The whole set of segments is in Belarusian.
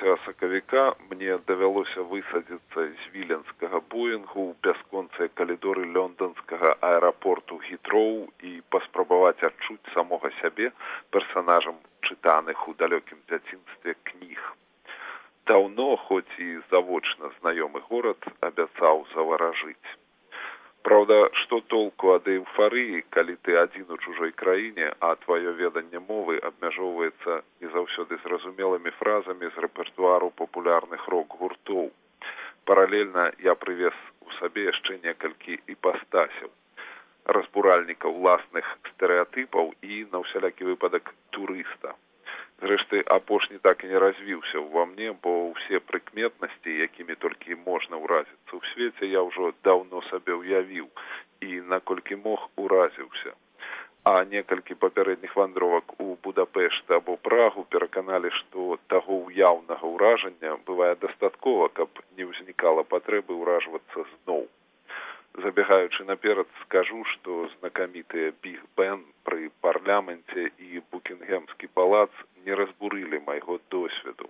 Сакавіка мне давялося высадзіцца з віленскага боінгу ў бясконцыя калідоры лёндонскага аэрапорту гітроў і паспрабаваць адчуць самога сябе персанажам чытаных у далёкім дзяцінстве кніг даўно хоць і завочна знаёмы горад абяцаў заваражыць Праўда, што толку ад эйфарыі, калі ты адзін у чужой краіне, а тваё веданне мовы абмяжоўваецца не заўсёды зразумелымі фразамі з рэпертуару папулярных рок-гуртоў. Паралельна я прывез у сабе яшчэ некалькі іпастасяў разбуральнікаў уласных стэеатыпаў і на ўсялякі выпадак турыста зрэшты апошні так і не развіўся ўва мне бо ўсе прыкметнасці якімі толькі можна ўразіцца ў свеце я ўжо даўно сабе ўявіў і наколькі мог уразіўся а некалькі папярэдніх вандровак у будапешта або прагу пераканалі што таго ўяўнага ўражання бывае дастаткова каб не ўзнікала патрэбы ўражвацца зноў забегаючы наперад скажу што знакамітыя біг бен пры парламенце і букінгемскі палац не разбурылі майго досведу.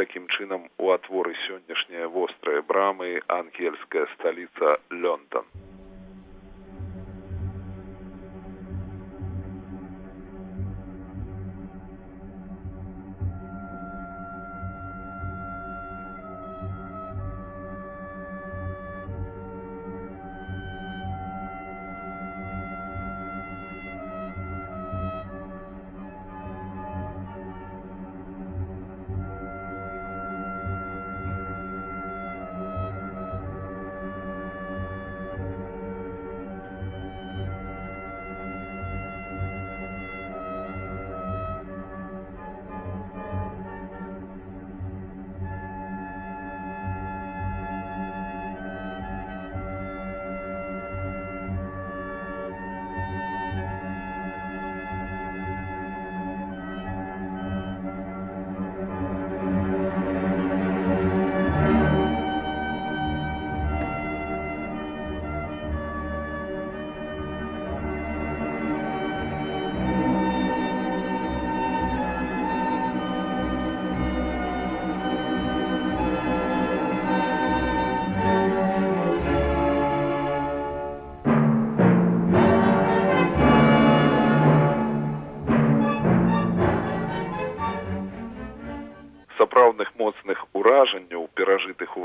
Такім чынам у атворы сённяшняя вострая брамы ангельская сталіца лёндон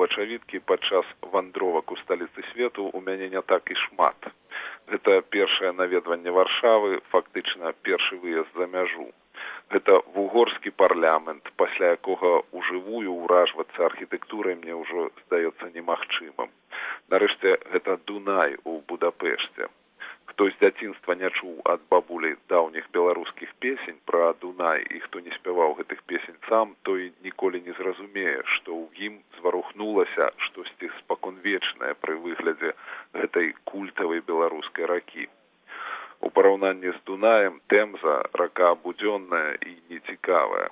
вачавіткі падчас вандровак у сталіцы свету у мяне не так і шмат. Гэта першае наведванне варшавы фактычна першы выезд за мяжу. Гэта вугорскі парламент пасля якога ўжывую ўражвацца архітэктурай мне ўжо здаецца немагчымым. Нарэшце гэта дунай у будапешце хто з дзяцінства не чуў ад бабулі даўніх беларускіх песень пра дунай і хто не спяваў гэтых песень сам той ніколі не зразумее што ў ім зварухнулася штосьці спаконвечнае пры выглядзе гэтай культавай беларускай ракі. У параўнанні з дунаем тэмза рака будзённая і нецікавая.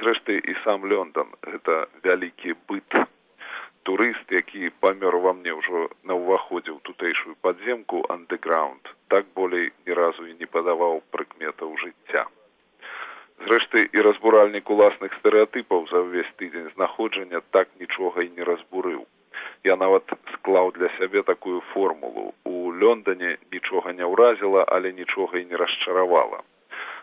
Зрэшты і сам лёндон гэта вялікі быт турыст які памёр ва мне ўжо на ўваходзе ў тутэйшую падземку андеграунд так болей ні разу і не падаваў прыкметаў жыцця. Зрэшты і разбуральнік уласных стэеатыпаў за ўвесь тыдзень знаходжання так нічога і не разбурыў. Я нават склаў для сябе такую формулу. У лёндане нічога не ўразіла але нічога і не расчаравала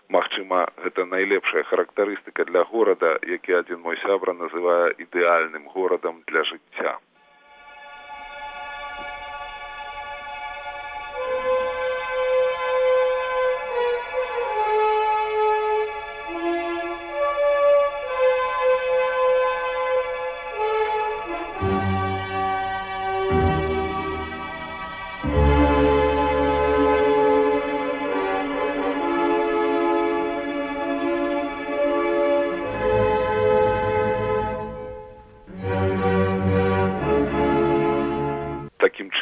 Магчыма, гэта найлепшая характарыстыка для горада, які адзін мой сябра называе ідэальным горадам для жыцця.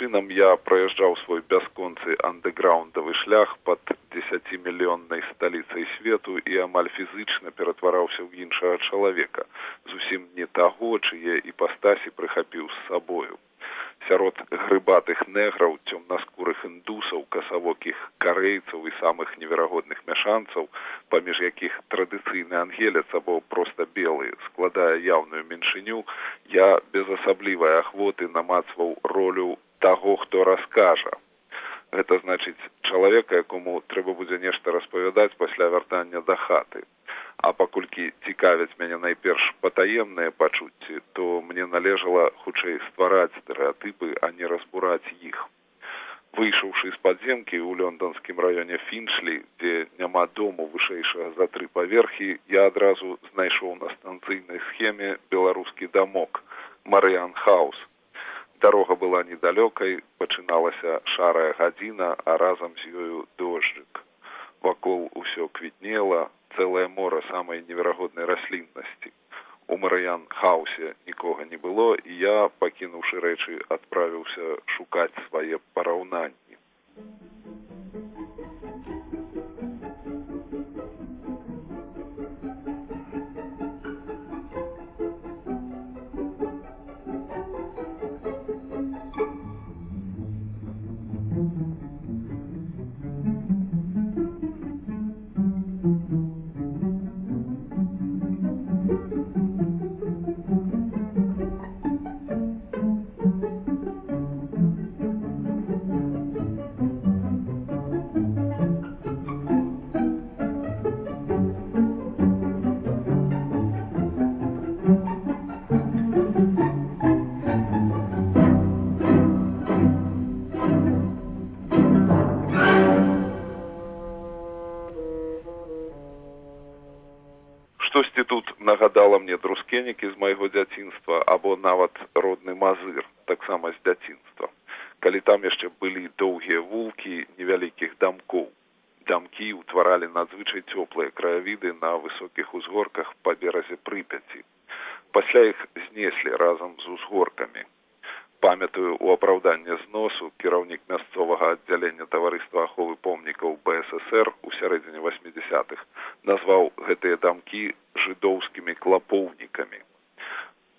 Чынам я праязджаў свой бясконцы андэграундавы шлях пад десятимільённай сталіцай свету і амаль фізычна ператвараўся ў іншага чалавека зусім не таго чые іпастасі прыхапіў з сабою. Сярод грыбатых неграў цёмнаскурых індусаў касавокіх карэйцаў і самых неверагодных мяшанцаў паміж якіх традыцыйны ангелец або проста белы складае яўную меншыню я без асаблівай ахвоты намацваў ролю таго хто раскажа. Гэта значыць чалавека якому трэба будзе нешта распавядаць пасля вяртання да хаты. А паколькі цікавяць мяне найперш патаемныя пачуцці то мне належала хутчэй ствараць стэеатыпы а не разбураць іх. Выйшаўшы з падземкі ў лёндонскім раёне фіншлі дзе няма дому вышэйшага за тры паверхі я адразу знайшоў на станцыйнай схеме беларускі дамок марыян хаус дарога была недалёкай пачыналася шарая гадзіна а разам з ёю дожджык вакол усё квітнела цэлае мора самай неверагоднай расліннасці. У марыян хаусе нікога не было і я пакінуўшы рэчы адправіўся шукаць свае параўнанні друскенікі з майго дзяцінства або нават родны мазыр таксама з дзяцінства калі там яшчэ былі доўгія вулкі невялікіх дамкоў. Дамкі ўтваралі надзвычай цёплыя краявіды на высокіх узгорках па беразе прыпяці. Пасля іх знеслі разам з узгоркамі памятаю у апраўданне зносу кіраўнік мясцовага аддзялення таварыства аховы помнікаў бсср у сярэдзіне восьмидесятых назваў гэтыя дамкі жыдоўскімі клапоўнікамі.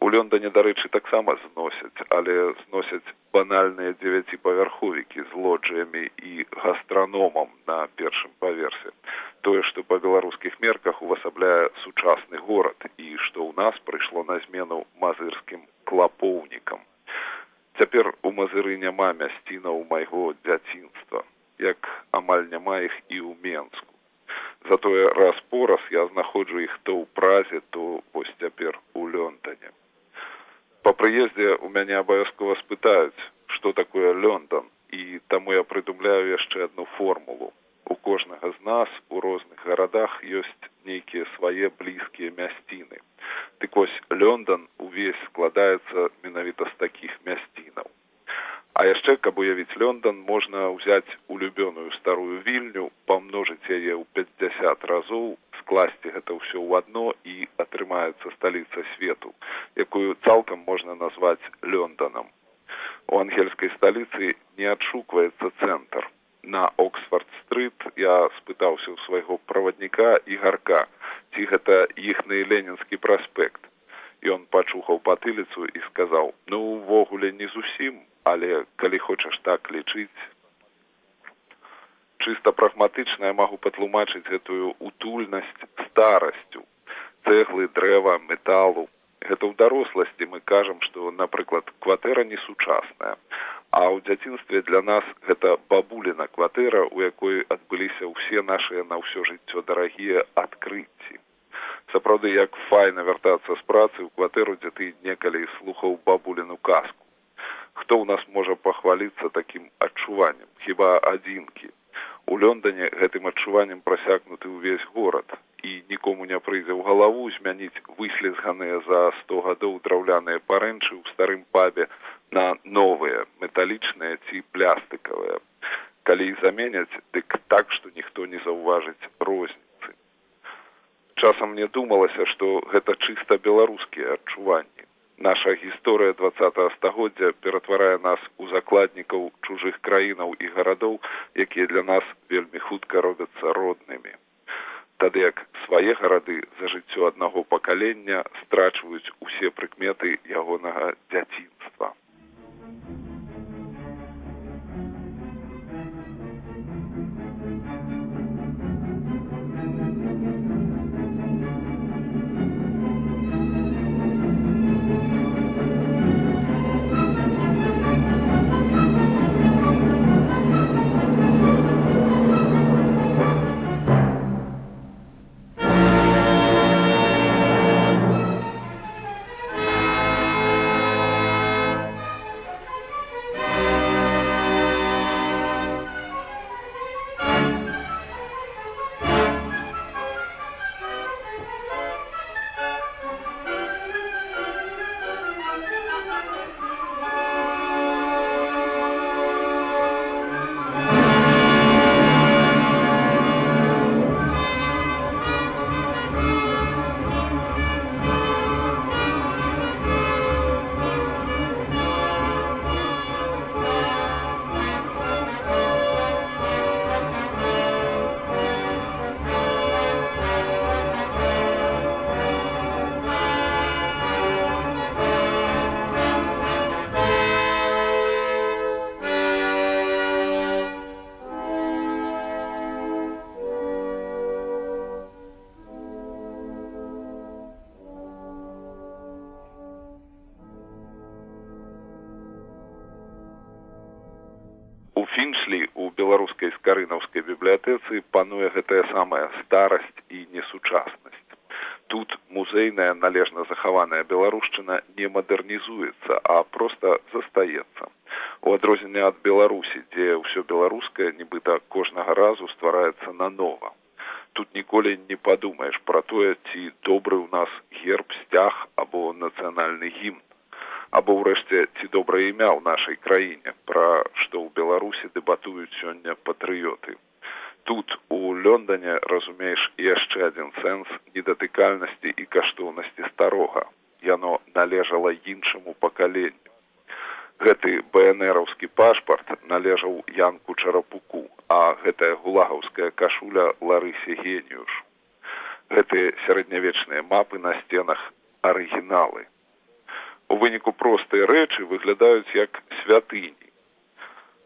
У лёндане дарэчы таксама зносяць але зносяць банальныя дзевяціпавярховікі з лоджыямі і гастраномам на першым паверсе. Тое што па беларускіх мерках увасабляе сучасны горад і што ў нас прыйшло на змену мазырскім клапоўнікам цяпер у мазыры няма мясцінаў майго дзяцінства як амаль няма іх і ў менску. Затое раз пораз я знаходжу іх то ў празе то вось цяпер у лёндане па прыездзе у мяне абавязкова спытаюць што такое лёндан і таму я прыдумляю яшчэ адну формулу у кожнага з нас у розных гарадах ёсць нейкія свае блізкія мясціны Дык вось Лондон увесь складаецца менавіта з такіх мясцінаў. А яшчэ каб уявіць Лондон можна ўзяць улюбёную старую вільню, памножыць яе ў 50 разоў, скласці гэта ўсё ў адно і атрымаецца сталіца свету, якую цалкам можна назваць Лондонам. У ангельскай сталіцы не адшукваецца цэнтр. На Оксфорд-стрыт я спытаўся ў свайго правадніка і гарка, ці гэта іхны ленінскі праспект. Ён пачухаў патыліцу і сказаў ну увогуле не зусім але калі хочаш так лічыць чыста прагматычна я магу патлумачыць гэтую утульнасць старасцю. Цэглы дрэва металу. Гэта ў даросласці мы кажам што напрыклад кватэра не сучасная а ў дзяцінстве для нас гэта бабуліна кватэра у якой адбыліся ўсе нашыя на ўсё жыццё дарагія адкрыцці. Сапраўды як файна вяртацца з працы ў кватэру дзе ты некалі слухаў бабуліну казку. Хто ў нас можа пахваліцца такім адчуваннем? Хіба адзінкі? У лёндане гэтым адчуваннем прасякнуты ўвесь горад. І нікому не прыйдзе ў галаву змяніць выслізганыя за сто гадоў драўляныя парэнчы ў старым пабе на новыя металічныя ці плястыкавыя калі заменяць дык так што ніхто не заўважыць розніцы часам мне думалася што гэта чыста беларускія адчуванні Наша гісторыя два стагоддзя ператварае нас у закладнікаў чужых краінаў і гарадоў, якія для нас вельмі хутка робяцца роднымі. Тады як свае гарады за жыццё аднаго пакалення страчваюць усе прыкметы ягонага дзяцінства. Бібліятэцы пануе гэтая самая старасць і несучаснасць. Тут музейная належна захаваная беларушчына не мадэрнізуецца а проста застаецца. У адрозненне ад беларусі дзе ўсё беларускае нібыта кожнага разу ствараецца нанова. Тут ніколі не падумаеш пра тое ці добры ў нас герб сцяг або нацыянальны гімн. Або ўрэшце ці добрае імя ў нашай краіне пра што ў беларусі дэбатуюць сёння патрыёты тут у лёндане разумееш яшчэ адзін сэнс недатыкальнасці і каштоўнасці старога. Яно належала іншаму пакаленню. Гэты бнраўскі пашпарт належаў янку чарапуку а гэтая гулагаўская кашуля ларысе геніюш гэтыя сярэднявечныя мапы на сценах арыгіналы. У выніку простыя рэчы выглядаюць як святыні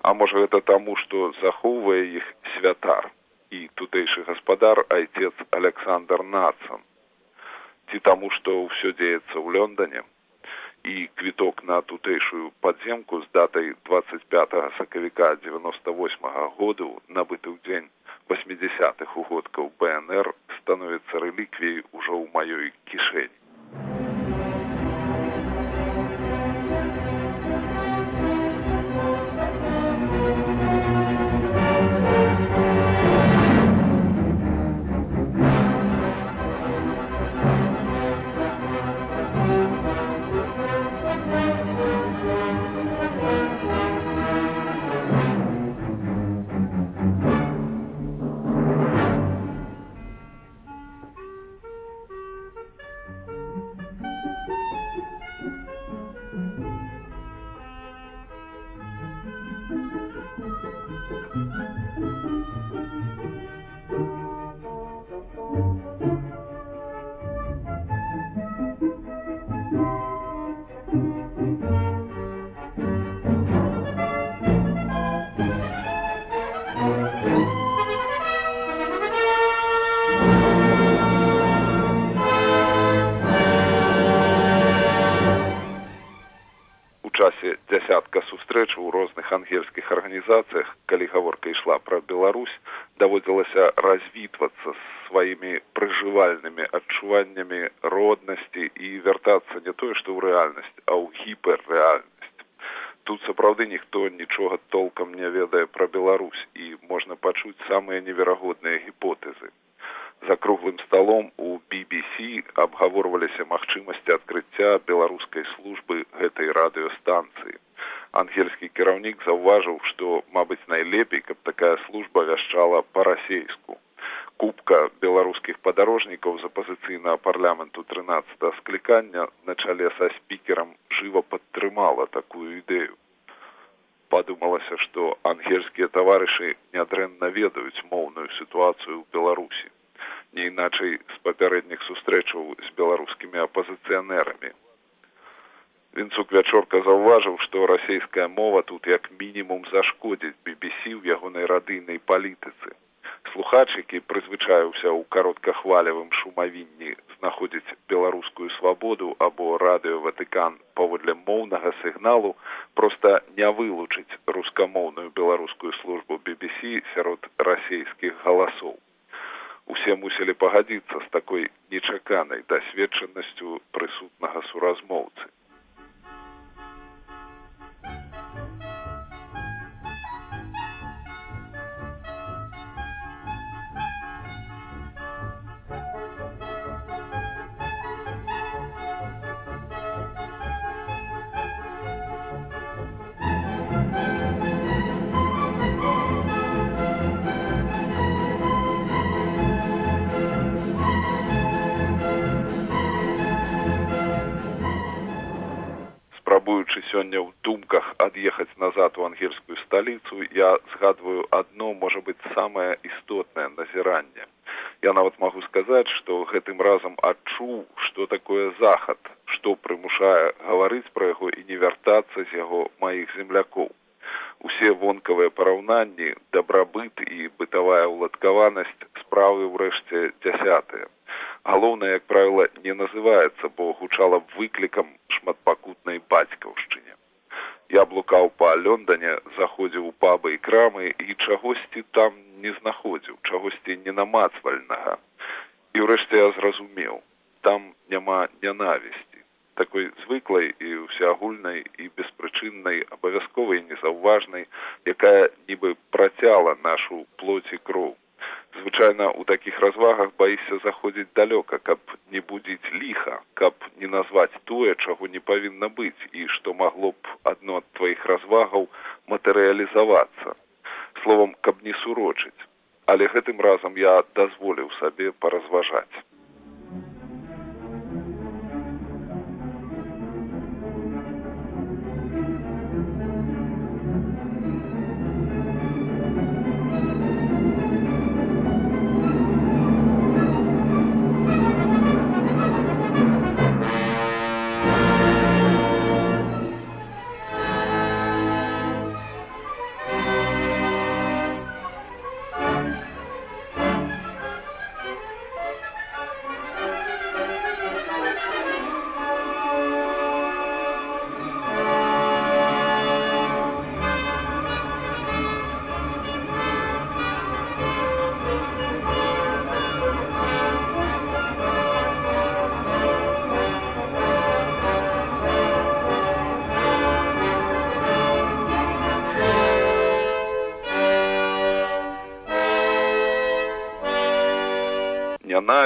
а можа гэта таму што захоўвае іх святар і тутэйшы гаспадар айцец александр нацан. Ці таму што ўсё дзеецца ў лёндане і квіток на тутэйшую падземку з датай двадцать пят сакавіка девяносто восьмага году набыты ў дзень восьмидесятых угодкаў бнр становіцца рэліквіяй ужо ў маёй кішэні ангельскіх арганізацыях калі гаворка ішла пра беларусь даводзілася развітвацца сваімі пражывальнымі адчуваннямі роднасці і вяртацца не тое што ў рэальнасць а ў гіперрэальнасць тут сапраўды ніхто нічога толкам не ведае пра беларусь і можна пачуць самыя неверагодныя гіпотэзы за круглым сталом у BBC абгаворваліся магчымасці адкрыцця беларускай службы гэтай радыёстанцыі ангельскі кіраўнік заўважыў што мабыць найлепей каб такая служба вяшчала па-расейску. Кубка беларускіх падарожнікаў з апазіцыйнага парламенту трынаццата склікання на чале са спікером жыва падтрымала такую ідэю. Падумалася што ангельскія таварышы нядрэнна ведаюць моўную сітуацыю ў беларусі. Не іначай з папярэдніх сустрэчаў з беларускімі апазіцыянерамі вінцук вячорка заўважыў што расійская мова тут як мінімум зашкодзіць BBC ў ягонай радыйнай палітыцы. Слухач які прызвычаюўся ў кароткахвалявым шумавінні знаходзіць беларускую свабоду або радыё ватыкан паводле моўнага сігналу проста не вылучыць рускамоўную беларускую службу BBC сярод расійскіх галасоў. Усе мусілі пагадзіцца з такой нечаканай дасведчанасцю прысутнага суразмоўцы спрабуючы сёння ў думках ад'ехаць назад у ангельскую сталіцу я згадваю адно можа быць самае істотнае назіранне. Я нават магу сказаць што гэтым разам адчуў што такое захад што прымушае гаварыць пра яго і не вяртацца з яго маіх землякоў. Усе вонкавыя параўнанні дабрабыт і бытавая ўладкаванасць справы ўрэшце дзясятыя галоўнае як правіла не называецца бо гучала выклікам шматпакутнай бацькаўшчыне. Я блукаў па лёндане заходзіў у пабы і крамы і чагосьці там не знаходзіў чагосьці ненамацвальнага. І ўрэшце я зразумеў там няма нянавісці. Такой звыклай і ўсеагульнай і беспрычыннай абавязковай незаўважнай якая нібы працяла нашу плоці кроў звычайна ў такіх развагах баішся заходзіць далёка каб не будзіць ліха каб не назваць тое чаго не павінна быць і што магло б адно ад тваіх развагаў матэрыялізавацца словом каб не сурочыць. Але гэтым разам я дазволіў сабе паразважаць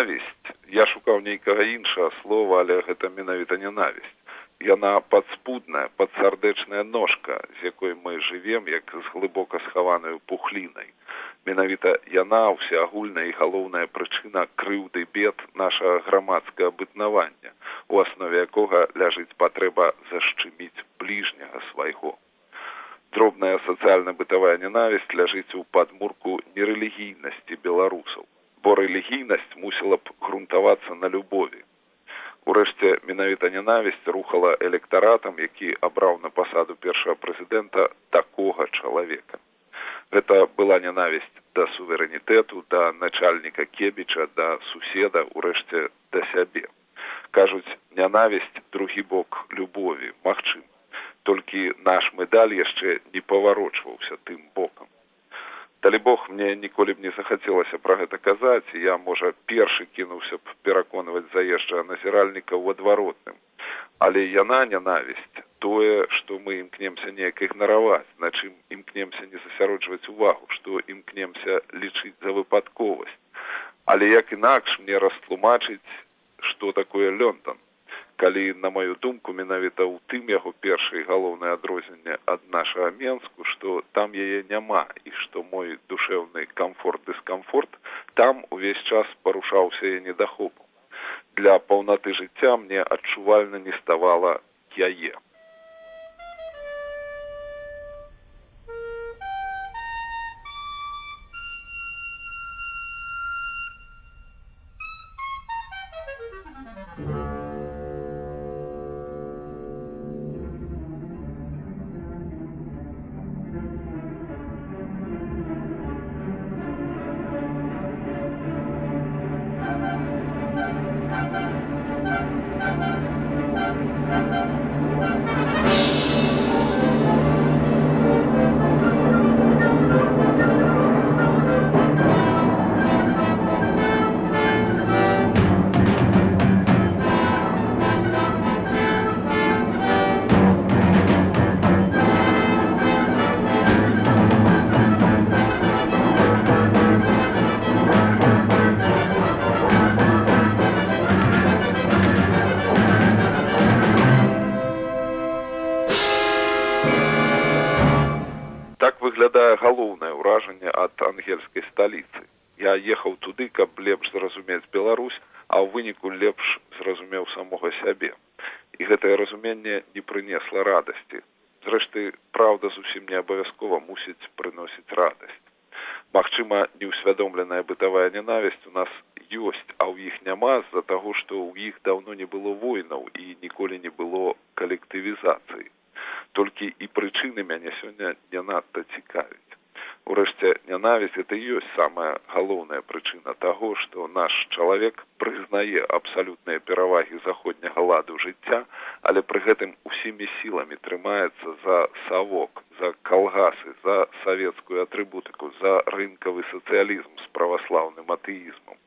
нянавісць я шукаў нейкага іншага слова але гэта менавіта нянавісць яна падспудная падсардэчная ножка з якой мы жывем як з глыбока схаванаю пухлінай. Менавіта яна ўсеагульная і галоўная прычына крыўды бед нашага грамадскага бытнавання у аснове якога ляжыць патрэба зашчыміць бліжняга свайго. Дробная сацыяльна-бытавая нянавісць ляжыць у падмурку нерэлігійнасці беларусаў бо рэлігійнасць мусіла б грунтавацца на любові урэшце менавіта нянавісць рухала электаратам які абраў на пасаду першага прэзідэнта такога чалавека. Гэта была нянавісць да суверэнітэту да начальніка кебіча да суседа урэшце да сябе. Кажуць нянавісць другі бок любові магчым толькі наш медаль яшчэ не паварочваўся тым бокам далі бог мне ніколі б не захацелася пра гэта казаць і я можа першы кінуўся б пераконваць заезджа назіральніка ў адваротным але яна нянавісць тое што мы імкнемся неяк ігнараваць на чым імкнемся не засяроджваць увагу што імкнемся лічыць за выпадковасць але як інакш мне растлумачыць што такое лёнтон калі на маю думку менавіта ў тым яго першай галоўнае адрозненне ад нашага менску што там яе няма і што мой душэўны камфорт дыскамфорт там увесь час парушаўся я недахопу для паўнаты жыцця мне адчувальна не ставала яе. Зрэшты, праўда зусім не абавязкова мусіць прыносіць радасць. Магчыма, неўсвядомленая бытавая нянавісць у нас ёсць, а ў іх няма з-за таго, што ў іх даўно не было войнаў і ніколі не было калектывізацыі толькі і прычыны мяне сёння не надта цікавіць. Урэшце нянавісць это і ёсць самая галоўная прычына таго, што наш чалавек прызнае абсалютныя перавагі заходняга ладу жыцця, але пры гэтым усімі сіламі трымаецца за савок, за калгасы, за савецкую атрыбутыку, за рынкавы сацыялізм з праваслаўным атэізмам.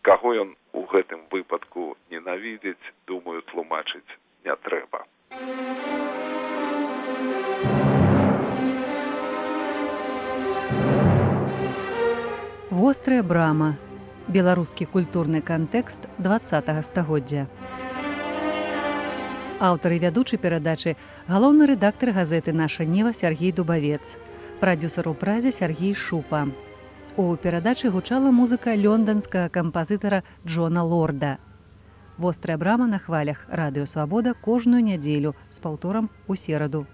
Каго ён у гэтым выпадку ненавідзець, думаю, тлумачыць не трэба. Вострая брама. Беларускі культурны кантэкст 20 стагоддзя. Аўтар і вядучы перадачы галоўны рэдактар газеты наша нева Сергій Дубавец, прадюсар у празе Сергій Шупа. У перадачы гучала музыка лёнданскага кампазітара Джона Лорда. Вострая брама на хвалях радыёвабода кожную нядзелю з паўторам у сераду